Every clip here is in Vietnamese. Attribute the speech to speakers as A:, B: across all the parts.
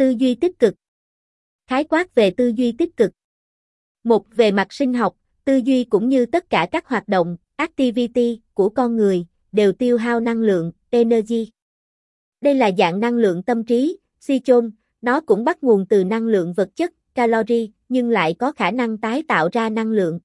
A: Tư duy tích cực. Khái quát về tư duy tích cực. Một về mặt sinh học, tư duy cũng như tất cả các hoạt động, activity của con người đều tiêu hao năng lượng, energy. Đây là dạng năng lượng tâm trí, sichon, nó cũng bắt nguồn từ năng lượng vật chất, calorie, nhưng lại có khả năng tái tạo ra năng lượng.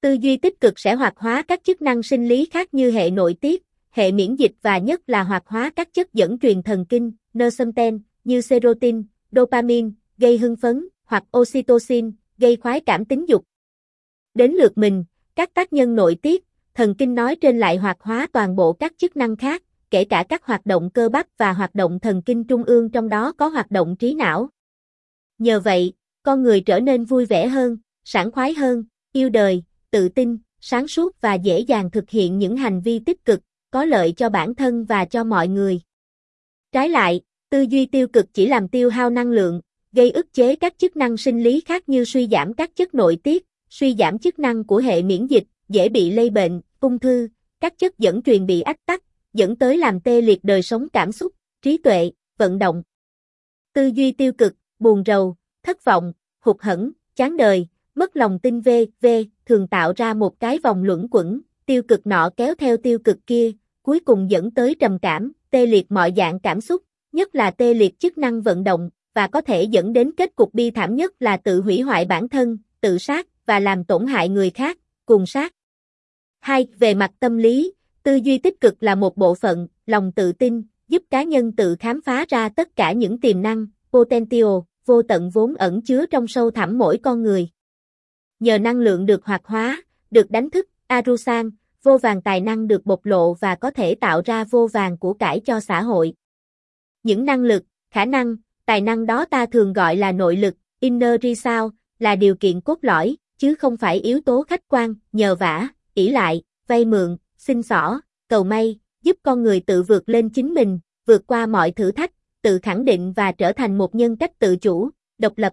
A: Tư duy tích cực sẽ hoạt hóa các chức năng sinh lý khác như hệ nội tiết, hệ miễn dịch và nhất là hoạt hóa các chất dẫn truyền thần kinh, neuroxanten, như serotonin, dopamine, gây hưng phấn, hoặc oxytocin, gây khoái cảm tính dục. Đến lượt mình, các tác nhân nội tiết, thần kinh nói trên lại hoạt hóa toàn bộ các chức năng khác, kể cả các hoạt động cơ bắp và hoạt động thần kinh trung ương trong đó có hoạt động trí não. Nhờ vậy, con người trở nên vui vẻ hơn, sảng khoái hơn, yêu đời, tự tin, sáng suốt và dễ dàng thực hiện những hành vi tích cực, có lợi cho bản thân và cho mọi người. Trái lại, tư duy tiêu cực chỉ làm tiêu hao năng lượng, gây ức chế các chức năng sinh lý khác như suy giảm các chất nội tiết, suy giảm chức năng của hệ miễn dịch, dễ bị lây bệnh, ung thư, các chất dẫn truyền bị ách tắc, dẫn tới làm tê liệt đời sống cảm xúc, trí tuệ, vận động. Tư duy tiêu cực, buồn rầu, thất vọng, hụt hẫng, chán đời, mất lòng tin v, v, thường tạo ra một cái vòng luẩn quẩn, tiêu cực nọ kéo theo tiêu cực kia, cuối cùng dẫn tới trầm cảm, tê liệt mọi dạng cảm xúc, nhất là tê liệt chức năng vận động, và có thể dẫn đến kết cục bi thảm nhất là tự hủy hoại bản thân, tự sát, và làm tổn hại người khác, cùng sát. 2. Về mặt tâm lý, tư duy tích cực là một bộ phận, lòng tự tin, giúp cá nhân tự khám phá ra tất cả những tiềm năng, potential, vô tận vốn ẩn chứa trong sâu thẳm mỗi con người. Nhờ năng lượng được hoạt hóa, được đánh thức, Arusan, vô vàng tài năng được bộc lộ và có thể tạo ra vô vàng của cải cho xã hội. Những năng lực, khả năng, tài năng đó ta thường gọi là nội lực, inner resource, là điều kiện cốt lõi, chứ không phải yếu tố khách quan, nhờ vả, ỷ lại, vay mượn, xin xỏ, cầu may, giúp con người tự vượt lên chính mình, vượt qua mọi thử thách, tự khẳng định và trở thành một nhân cách tự chủ, độc lập.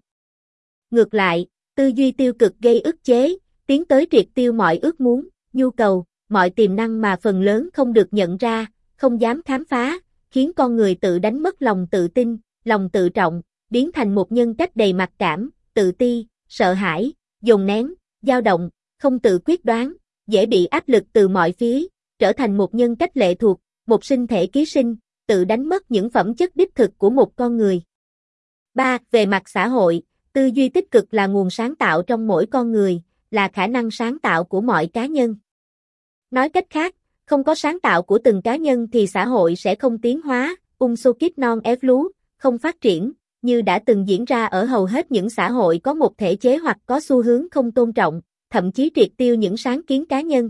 A: Ngược lại, tư duy tiêu cực gây ức chế, tiến tới triệt tiêu mọi ước muốn, nhu cầu, mọi tiềm năng mà phần lớn không được nhận ra, không dám khám phá, khiến con người tự đánh mất lòng tự tin, lòng tự trọng, biến thành một nhân cách đầy mặc cảm, tự ti, sợ hãi, dồn nén, dao động, không tự quyết đoán, dễ bị áp lực từ mọi phía, trở thành một nhân cách lệ thuộc, một sinh thể ký sinh, tự đánh mất những phẩm chất đích thực của một con người. 3. Về mặt xã hội, tư duy tích cực là nguồn sáng tạo trong mỗi con người, là khả năng sáng tạo của mọi cá nhân. Nói cách khác, không có sáng tạo của từng cá nhân thì xã hội sẽ không tiến hóa, ung sô kiếp non ép lú, không phát triển, như đã từng diễn ra ở hầu hết những xã hội có một thể chế hoặc có xu hướng không tôn trọng, thậm chí triệt tiêu những sáng kiến cá nhân.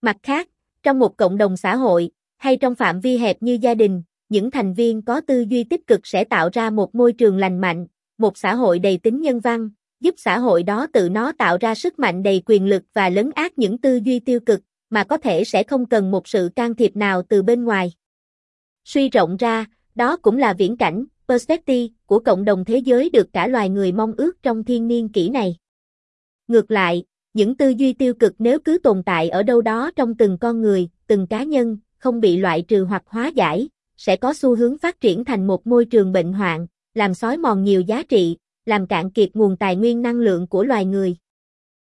A: Mặt khác, trong một cộng đồng xã hội, hay trong phạm vi hẹp như gia đình, những thành viên có tư duy tích cực sẽ tạo ra một môi trường lành mạnh, một xã hội đầy tính nhân văn, giúp xã hội đó tự nó tạo ra sức mạnh đầy quyền lực và lấn át những tư duy tiêu cực, mà có thể sẽ không cần một sự can thiệp nào từ bên ngoài. Suy rộng ra, đó cũng là viễn cảnh, perspective của cộng đồng thế giới được cả loài người mong ước trong thiên niên kỷ này. Ngược lại, những tư duy tiêu cực nếu cứ tồn tại ở đâu đó trong từng con người, từng cá nhân, không bị loại trừ hoặc hóa giải, sẽ có xu hướng phát triển thành một môi trường bệnh hoạn, làm xói mòn nhiều giá trị, làm cạn kiệt nguồn tài nguyên năng lượng của loài người.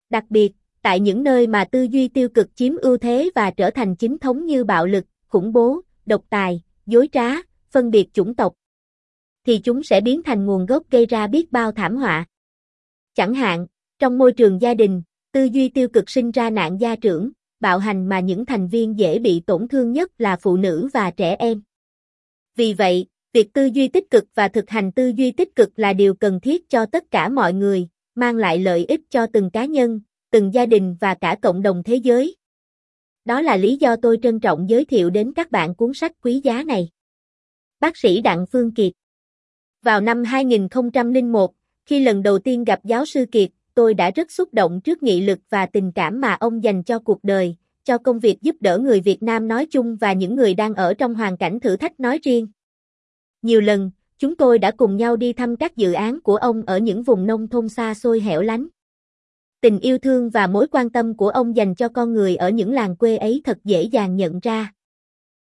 A: Đặc biệt, tại những nơi mà tư duy tiêu cực chiếm ưu thế và trở thành chính thống như bạo lực, khủng bố, độc tài, dối trá, phân biệt chủng tộc, thì chúng sẽ biến thành nguồn gốc gây ra biết bao thảm họa. Chẳng hạn, trong môi trường gia đình, tư duy tiêu cực sinh ra nạn gia trưởng, bạo hành mà những thành viên dễ bị tổn thương nhất là phụ nữ và trẻ em. Vì vậy, việc tư duy tích cực và thực hành tư duy tích cực là điều cần thiết cho tất cả mọi người, mang lại lợi ích cho từng cá nhân, từng gia đình và cả cộng đồng thế giới. Đó là lý do tôi trân trọng giới thiệu đến các bạn cuốn sách quý giá này. Bác sĩ Đặng Phương Kiệt Vào năm 2001, khi lần đầu tiên gặp giáo sư Kiệt, tôi đã rất xúc động trước nghị lực và tình cảm mà ông dành cho cuộc đời, cho công việc giúp đỡ người Việt Nam nói chung và những người đang ở trong hoàn cảnh thử thách nói riêng. Nhiều lần, chúng tôi đã cùng nhau đi thăm các dự án của ông ở những vùng nông thôn xa xôi hẻo lánh. Tình yêu thương và mối quan tâm của ông dành cho con người ở những làng quê ấy thật dễ dàng nhận ra.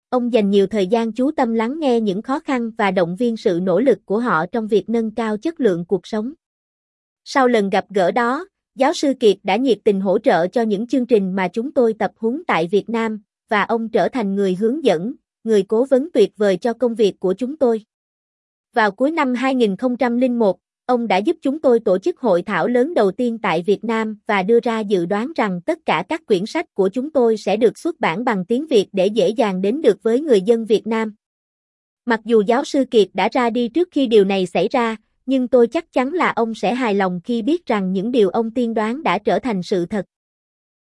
A: ông dành nhiều thời gian chú tâm lắng nghe những khó khăn và động viên sự nỗ lực của họ trong việc nâng cao chất lượng cuộc sống. Sau lần gặp gỡ đó, giáo sư Kiệt đã nhiệt tình hỗ trợ cho những chương trình mà chúng tôi tập huấn tại Việt Nam, và ông trở thành người hướng dẫn, người cố vấn tuyệt vời cho công việc của chúng tôi. Vào cuối năm 2001, ông đã giúp chúng tôi tổ chức hội thảo lớn đầu tiên tại Việt Nam và đưa ra dự đoán rằng tất cả các quyển sách của chúng tôi sẽ được xuất bản bằng tiếng Việt để dễ dàng đến được với người dân Việt Nam. Mặc dù giáo sư Kiệt đã ra đi trước khi điều này xảy ra, nhưng tôi chắc chắn là ông sẽ hài lòng khi biết rằng những điều ông tiên đoán đã trở thành sự thật.